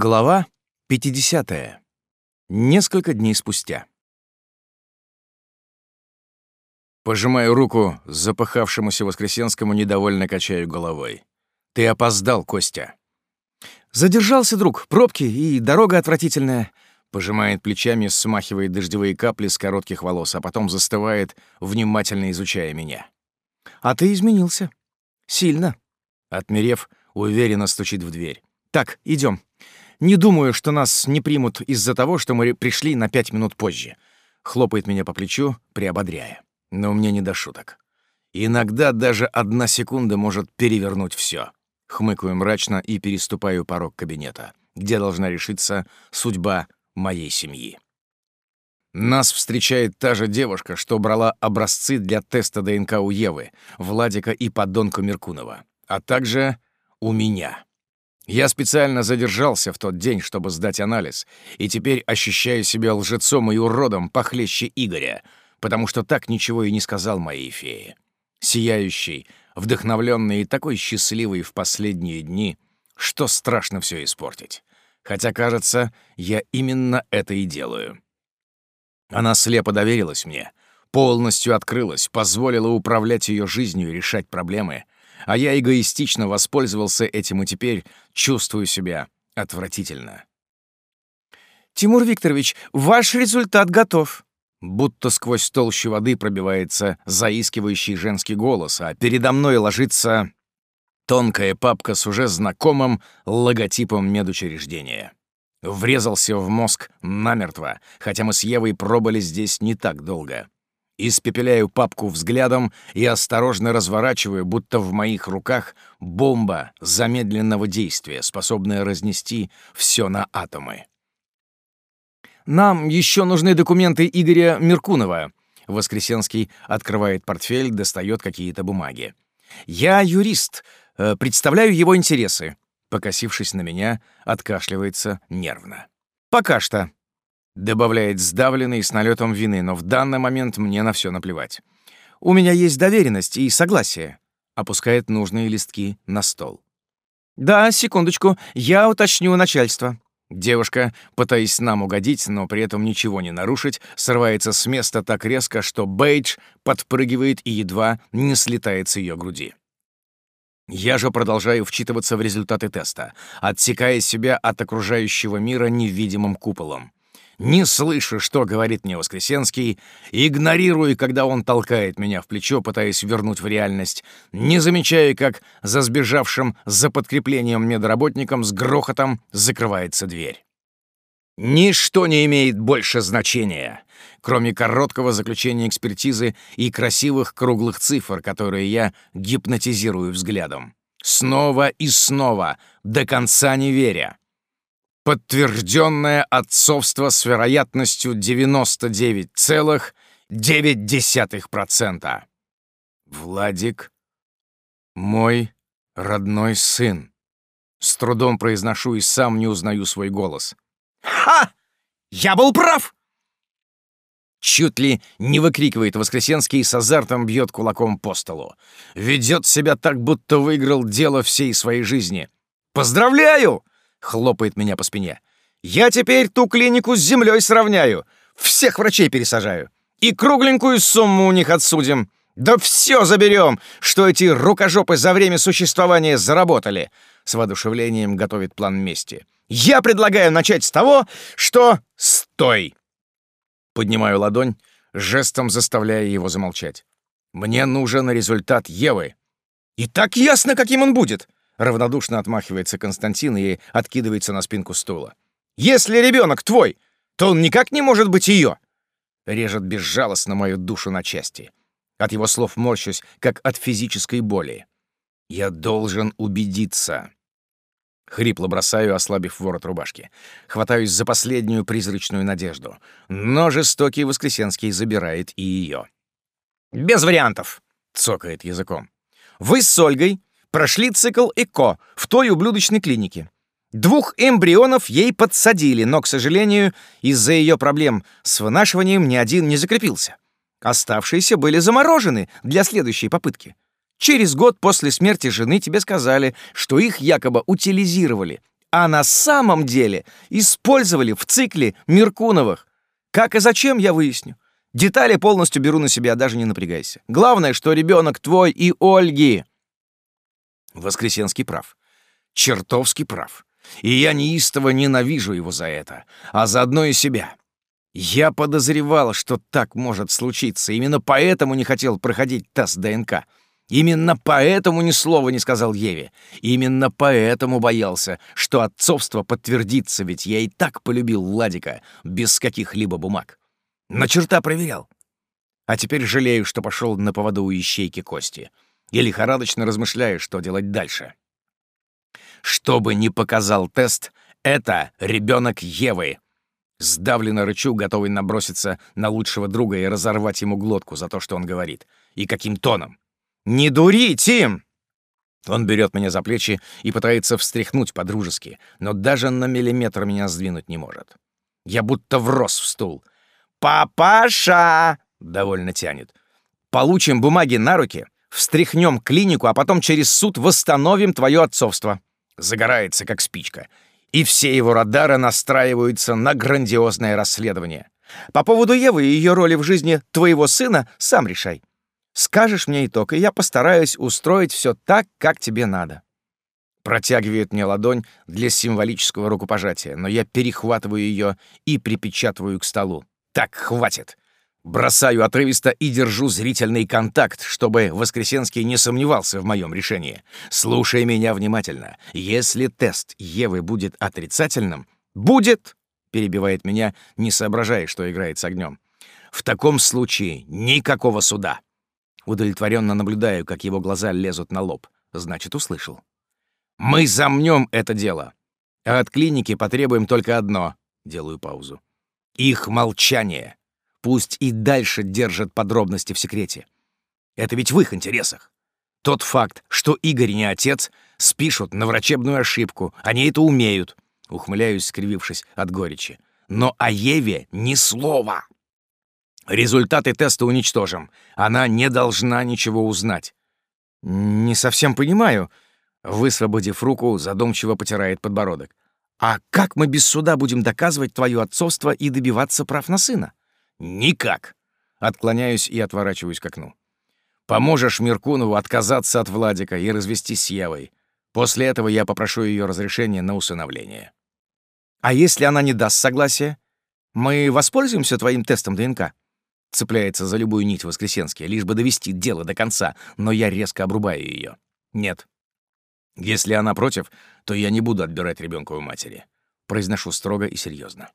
Глава 50. Несколько дней спустя. Пожимаю руку запыхавшемуся Воскресенскому, недовольно качаю головой. «Ты опоздал, Костя». «Задержался, друг, пробки и дорога отвратительная», — пожимает плечами, смахивает дождевые капли с коротких волос, а потом застывает, внимательно изучая меня. «А ты изменился. Сильно». Отмерев, уверенно стучит в дверь. «Так, идем. Не думаю, что нас не примут из-за того, что мы пришли на пять минут позже». Хлопает меня по плечу, приободряя. Но мне не до шуток. Иногда даже одна секунда может перевернуть все. Хмыкаю мрачно и переступаю порог кабинета, где должна решиться судьба моей семьи. Нас встречает та же девушка, что брала образцы для теста ДНК у Евы, Владика и подонка Меркунова, а также у меня. Я специально задержался в тот день, чтобы сдать анализ, и теперь ощущаю себя лжецом и уродом похлеще Игоря, потому что так ничего и не сказал моей фее. Сияющий, вдохновленный и такой счастливый в последние дни, что страшно все испортить. Хотя, кажется, я именно это и делаю. Она слепо доверилась мне, полностью открылась, позволила управлять ее жизнью и решать проблемы — а я эгоистично воспользовался этим и теперь чувствую себя отвратительно. «Тимур Викторович, ваш результат готов!» Будто сквозь толщу воды пробивается заискивающий женский голос, а передо мной ложится тонкая папка с уже знакомым логотипом медучреждения. Врезался в мозг намертво, хотя мы с Евой пробыли здесь не так долго. Испепеляю папку взглядом и осторожно разворачиваю, будто в моих руках бомба замедленного действия, способная разнести все на атомы. «Нам еще нужны документы Игоря Меркунова». Воскресенский открывает портфель, достает какие-то бумаги. «Я юрист, э, представляю его интересы». Покосившись на меня, откашливается нервно. «Пока что». Добавляет сдавленный с налетом вины, но в данный момент мне на все наплевать. «У меня есть доверенность и согласие», — опускает нужные листки на стол. «Да, секундочку, я уточню начальство». Девушка, пытаясь нам угодить, но при этом ничего не нарушить, срывается с места так резко, что Бейдж подпрыгивает и едва не слетает с ее груди. Я же продолжаю вчитываться в результаты теста, отсекая себя от окружающего мира невидимым куполом не слышу, что говорит мне Воскресенский, игнорирую, когда он толкает меня в плечо, пытаясь вернуть в реальность, не замечая, как за сбежавшим за подкреплением медработником с грохотом закрывается дверь. Ничто не имеет больше значения, кроме короткого заключения экспертизы и красивых круглых цифр, которые я гипнотизирую взглядом. Снова и снова, до конца не веря подтвержденное отцовство с вероятностью 99,9%. Владик — мой родной сын. С трудом произношу и сам не узнаю свой голос. «Ха! Я был прав!» Чуть ли не выкрикивает Воскресенский и с азартом бьет кулаком по столу. Ведет себя так, будто выиграл дело всей своей жизни. «Поздравляю!» Хлопает меня по спине. «Я теперь ту клинику с землей сравняю, всех врачей пересажаю, и кругленькую сумму у них отсудим. Да все заберем, что эти рукожопы за время существования заработали!» С воодушевлением готовит план мести. «Я предлагаю начать с того, что... Стой!» Поднимаю ладонь, жестом заставляя его замолчать. «Мне нужен результат Евы». «И так ясно, каким он будет!» Равнодушно отмахивается Константин и откидывается на спинку стула. «Если ребенок твой, то он никак не может быть ее!» Режет безжалостно мою душу на части. От его слов морщусь, как от физической боли. «Я должен убедиться». Хрипло бросаю, ослабив ворот рубашки. Хватаюсь за последнюю призрачную надежду. Но жестокий Воскресенский забирает и ее. «Без вариантов!» — цокает языком. «Вы с Ольгой прошли цикл ЭКО в той ублюдочной клинике. Двух эмбрионов ей подсадили, но, к сожалению, из-за ее проблем с вынашиванием ни один не закрепился. Оставшиеся были заморожены для следующей попытки. Через год после смерти жены тебе сказали, что их якобы утилизировали, а на самом деле использовали в цикле Меркуновых. Как и зачем, я выясню. Детали полностью беру на себя, даже не напрягайся. Главное, что ребенок твой и Ольги. Воскресенский прав. Чертовски прав. И я неистово ненавижу его за это, а заодно и себя. Я подозревал, что так может случиться. Именно поэтому не хотел проходить тест ДНК. Именно поэтому ни слова не сказал Еве. Именно поэтому боялся, что отцовство подтвердится, ведь я и так полюбил Владика без каких-либо бумаг. На черта проверял. А теперь жалею, что пошел на поводу у ищейки Кости. И лихорадочно размышляю, что делать дальше. Что бы ни показал тест, это ребенок Евы. Сдавленно рычу, готовый наброситься на лучшего друга и разорвать ему глотку за то, что он говорит. И каким тоном. «Не дури, Тим!» Он берет меня за плечи и пытается встряхнуть по-дружески, но даже на миллиметр меня сдвинуть не может. Я будто врос в стул. «Папаша!» — довольно тянет. «Получим бумаги на руки, встряхнем клинику, а потом через суд восстановим твое отцовство». Загорается, как спичка. И все его радары настраиваются на грандиозное расследование. По поводу Евы и ее роли в жизни твоего сына сам решай. Скажешь мне итог, и я постараюсь устроить все так, как тебе надо». Протягивает мне ладонь для символического рукопожатия, но я перехватываю ее и припечатываю к столу. «Так, хватит!» Бросаю отрывисто и держу зрительный контакт, чтобы Воскресенский не сомневался в моем решении. Слушай меня внимательно. Если тест Евы будет отрицательным... «Будет!» — перебивает меня, не соображая, что играет с огнем. «В таком случае никакого суда. Удовлетворенно наблюдаю, как его глаза лезут на лоб. Значит, услышал. «Мы замнем это дело. А от клиники потребуем только одно». Делаю паузу. «Их молчание. Пусть и дальше держат подробности в секрете. Это ведь в их интересах. Тот факт, что Игорь не отец, спишут на врачебную ошибку. Они это умеют. Ухмыляюсь, скривившись от горечи. Но о Еве ни слова. Результаты теста уничтожим. Она не должна ничего узнать. Не совсем понимаю. Высвободив руку, задумчиво потирает подбородок. А как мы без суда будем доказывать твое отцовство и добиваться прав на сына? Никак. Отклоняюсь и отворачиваюсь к окну. Поможешь Меркунову отказаться от Владика и развестись с Евой. После этого я попрошу ее разрешения на усыновление. А если она не даст согласия? Мы воспользуемся твоим тестом ДНК? Цепляется за любую нить Воскресенский, лишь бы довести дело до конца, но я резко обрубаю ее. Нет. Если она против, то я не буду отбирать ребенка у матери. Произношу строго и серьезно.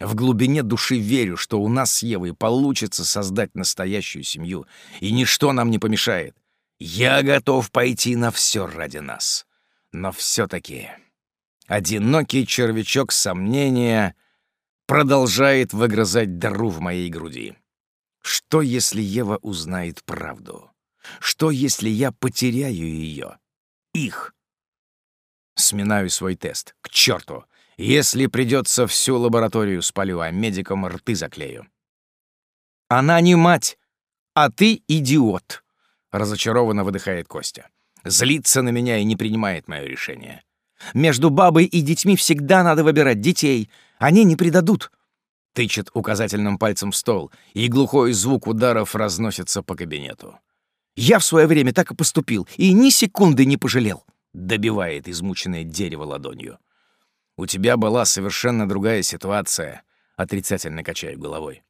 В глубине души верю, что у нас с Евой получится создать настоящую семью, и ничто нам не помешает. Я готов пойти на все ради нас. Но все таки одинокий червячок сомнения продолжает выгрызать дыру в моей груди. Что, если Ева узнает правду? Что, если я потеряю ее? Их. Сминаю свой тест. К черту! Если придется, всю лабораторию спалю, а медикам рты заклею. Она не мать, а ты идиот. Разочарованно выдыхает Костя. Злится на меня и не принимает мое решение. Между бабой и детьми всегда надо выбирать детей. Они не предадут тычет указательным пальцем в стол, и глухой звук ударов разносится по кабинету. «Я в свое время так и поступил, и ни секунды не пожалел», — добивает измученное дерево ладонью. «У тебя была совершенно другая ситуация», — отрицательно качаю головой.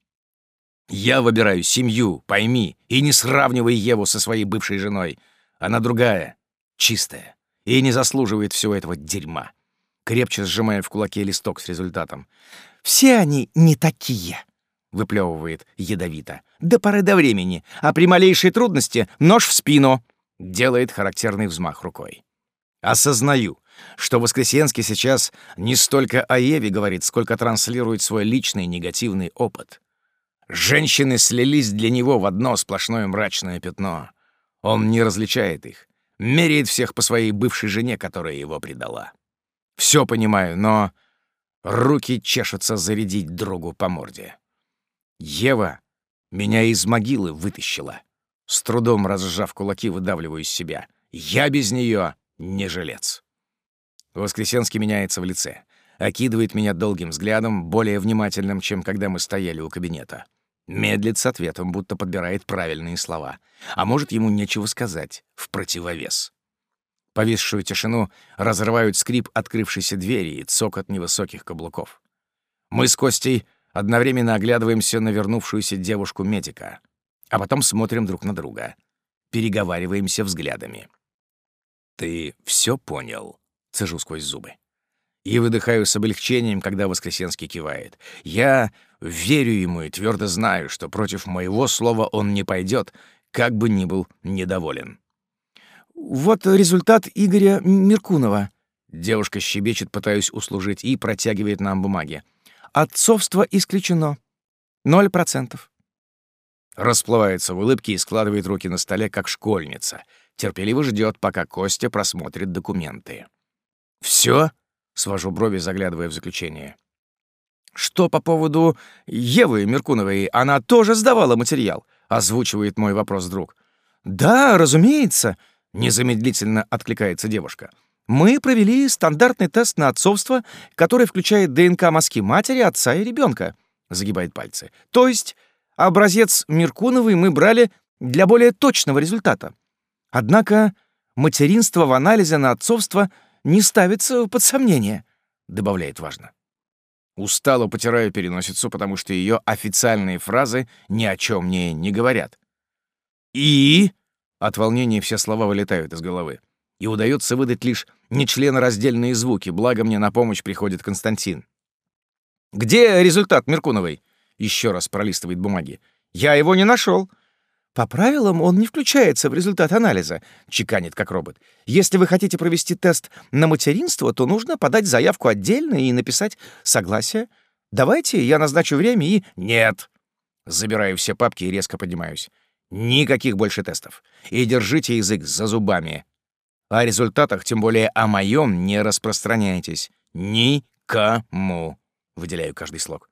«Я выбираю семью, пойми, и не сравнивай Еву со своей бывшей женой. Она другая, чистая, и не заслуживает всего этого дерьма». Крепче сжимая в кулаке листок с результатом. Все они не такие», — выплевывает ядовито. «До поры до времени, а при малейшей трудности нож в спину», — делает характерный взмах рукой. «Осознаю, что Воскресенский сейчас не столько о Еве говорит, сколько транслирует свой личный негативный опыт. Женщины слились для него в одно сплошное мрачное пятно. Он не различает их, меряет всех по своей бывшей жене, которая его предала. Все понимаю, но Руки чешутся зарядить другу по морде. Ева меня из могилы вытащила. С трудом разжав кулаки, выдавливаю из себя. Я без нее не жилец. Воскресенский меняется в лице. Окидывает меня долгим взглядом, более внимательным, чем когда мы стояли у кабинета. Медлит с ответом, будто подбирает правильные слова. А может, ему нечего сказать в противовес. Повисшую тишину разрывают скрип открывшейся двери и цокот невысоких каблуков. Мы с Костей одновременно оглядываемся на вернувшуюся девушку-медика, а потом смотрим друг на друга. Переговариваемся взглядами. «Ты все понял?» — цежу сквозь зубы. И выдыхаю с облегчением, когда Воскресенский кивает. Я верю ему и твердо знаю, что против моего слова он не пойдет, как бы ни был недоволен. «Вот результат Игоря Меркунова». Девушка щебечет, пытаясь услужить, и протягивает нам бумаги. «Отцовство исключено. Ноль процентов». Расплывается в улыбке и складывает руки на столе, как школьница. Терпеливо ждет, пока Костя просмотрит документы. Все? свожу брови, заглядывая в заключение. «Что по поводу Евы Меркуновой? Она тоже сдавала материал?» — озвучивает мой вопрос друг. «Да, разумеется», — незамедлительно откликается девушка. «Мы провели стандартный тест на отцовство, который включает ДНК мазки матери, отца и ребенка», — загибает пальцы. «То есть образец Меркуновой мы брали для более точного результата. Однако материнство в анализе на отцовство не ставится под сомнение», — добавляет важно. Устало потираю переносицу, потому что ее официальные фразы ни о чем мне не говорят. «И?» — от волнения все слова вылетают из головы. И удается выдать лишь нечленораздельные звуки, благо мне на помощь приходит Константин. «Где результат Меркуновой?» — еще раз пролистывает бумаги. «Я его не нашел. «По правилам он не включается в результат анализа», — чеканит как робот. «Если вы хотите провести тест на материнство, то нужно подать заявку отдельно и написать согласие. Давайте я назначу время и...» «Нет!» Забираю все папки и резко поднимаюсь. Никаких больше тестов. И держите язык за зубами. О результатах, тем более о моем, не распространяйтесь. Никому. Выделяю каждый слог.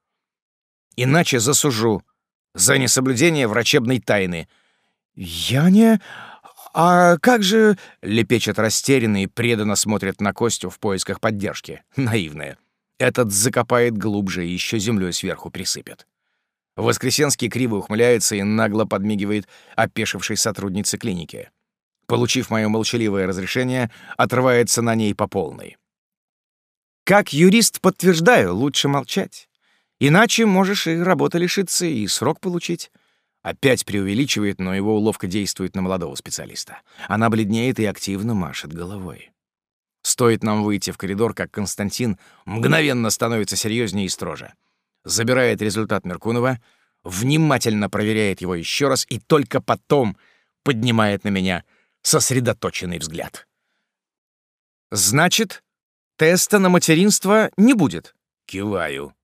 Иначе засужу за несоблюдение врачебной тайны. «Я не... А как же...» — лепечет растерянный и преданно смотрит на Костю в поисках поддержки. Наивная. Этот закопает глубже и еще землей сверху присыпет. Воскресенский криво ухмыляется и нагло подмигивает опешившей сотруднице клиники. Получив мое молчаливое разрешение, отрывается на ней по полной. «Как юрист подтверждаю, лучше молчать. Иначе можешь и работы лишиться, и срок получить. Опять преувеличивает, но его уловка действует на молодого специалиста. Она бледнеет и активно машет головой. Стоит нам выйти в коридор, как Константин мгновенно становится серьезнее и строже. Забирает результат Меркунова, внимательно проверяет его еще раз и только потом поднимает на меня сосредоточенный взгляд. «Значит, теста на материнство не будет?» Киваю.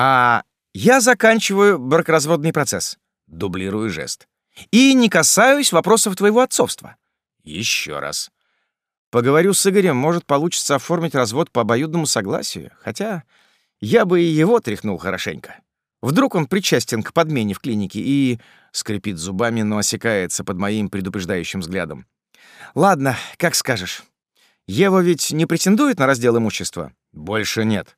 А я заканчиваю бракоразводный процесс. Дублирую жест. И не касаюсь вопросов твоего отцовства. Еще раз. Поговорю с Игорем, может, получится оформить развод по обоюдному согласию. Хотя я бы и его тряхнул хорошенько. Вдруг он причастен к подмене в клинике и... Скрипит зубами, но осекается под моим предупреждающим взглядом. Ладно, как скажешь. Ева ведь не претендует на раздел имущества? Больше нет.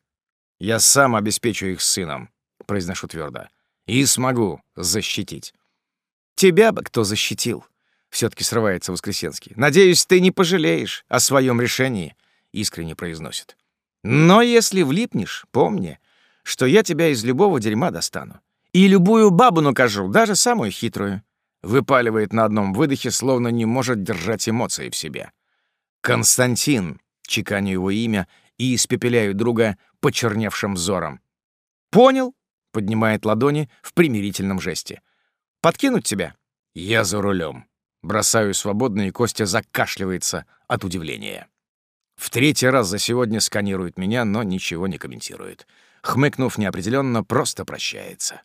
Я сам обеспечу их сыном, произношу твердо, и смогу защитить. Тебя бы кто защитил? Все-таки срывается Воскресенский. Надеюсь, ты не пожалеешь о своем решении, искренне произносит. Но если влипнешь, помни, что я тебя из любого дерьма достану. И любую бабу накажу, даже самую хитрую. Выпаливает на одном выдохе, словно не может держать эмоции в себе. Константин, чеканю его имя и испепеляю друга почерневшим взором. «Понял?» — поднимает ладони в примирительном жесте. «Подкинуть тебя?» «Я за рулем. Бросаю свободно, и Костя закашливается от удивления. В третий раз за сегодня сканирует меня, но ничего не комментирует. Хмыкнув неопределенно, просто прощается.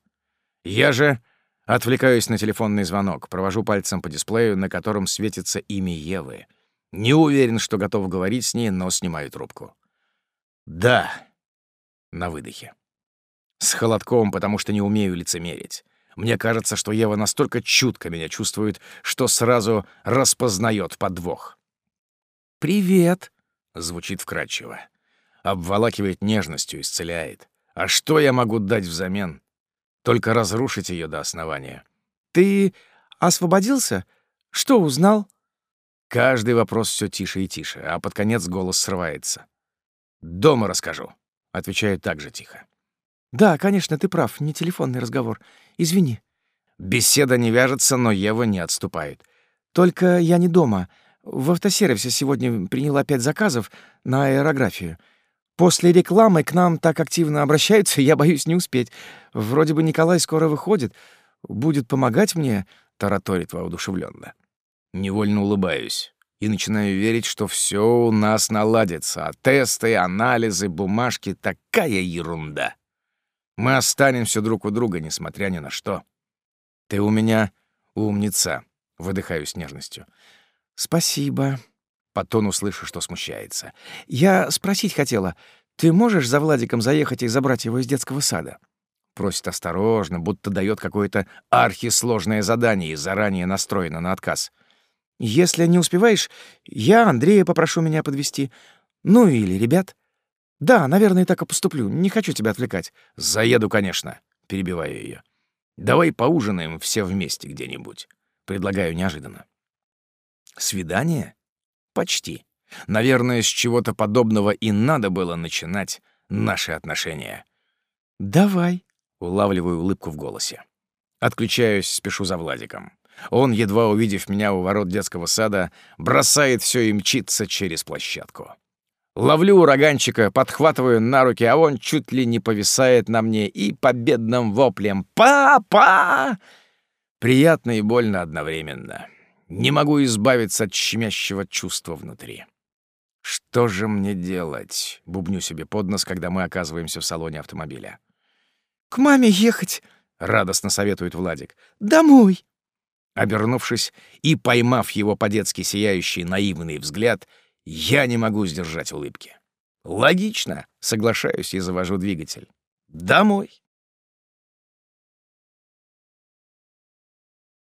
Я же отвлекаюсь на телефонный звонок, провожу пальцем по дисплею, на котором светится имя Евы. Не уверен, что готов говорить с ней, но снимаю трубку. Да. На выдохе. С холодком, потому что не умею лицемерить. Мне кажется, что Ева настолько чутко меня чувствует, что сразу распознает подвох. «Привет», — Звучит вкрадчиво. Обволакивает нежностью, исцеляет. А что я могу дать взамен? Только разрушить ее до основания. Ты освободился? Что узнал? Каждый вопрос все тише и тише, а под конец голос срывается. «Дома расскажу», — отвечаю так же тихо. «Да, конечно, ты прав, не телефонный разговор. Извини». Беседа не вяжется, но Ева не отступает. «Только я не дома. В автосервисе сегодня приняла пять заказов на аэрографию. После рекламы к нам так активно обращаются, я боюсь не успеть. Вроде бы Николай скоро выходит. Будет помогать мне», — тараторит воодушевленно. Невольно улыбаюсь и начинаю верить, что все у нас наладится, а тесты, анализы, бумажки — такая ерунда. Мы останемся друг у друга, несмотря ни на что. Ты у меня умница, — выдыхаю с нежностью. Спасибо. По тону слышу, что смущается. Я спросить хотела, ты можешь за Владиком заехать и забрать его из детского сада? Просит осторожно, будто дает какое-то архисложное задание и заранее настроена на отказ. — если не успеваешь, я Андрея попрошу меня подвести. Ну или ребят. Да, наверное, так и поступлю. Не хочу тебя отвлекать. Заеду, конечно, перебиваю ее. Давай поужинаем все вместе где-нибудь. Предлагаю неожиданно. Свидание? Почти. Наверное, с чего-то подобного и надо было начинать наши отношения. Давай. Улавливаю улыбку в голосе. Отключаюсь, спешу за Владиком. Он, едва увидев меня у ворот детского сада, бросает все и мчится через площадку. Ловлю ураганчика, подхватываю на руки, а он чуть ли не повисает на мне и победным воплем «Папа!» Приятно и больно одновременно. Не могу избавиться от щемящего чувства внутри. Что же мне делать? Бубню себе под нос, когда мы оказываемся в салоне автомобиля. «К маме ехать!» — радостно советует Владик. «Домой!» Обернувшись и поймав его по-детски сияющий наивный взгляд, я не могу сдержать улыбки. Логично, соглашаюсь и завожу двигатель. Домой.